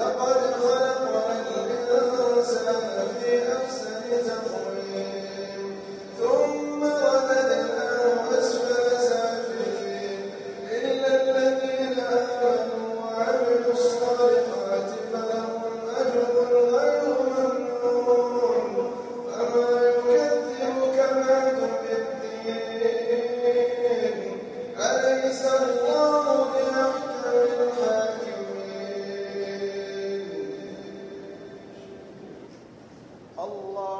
That الله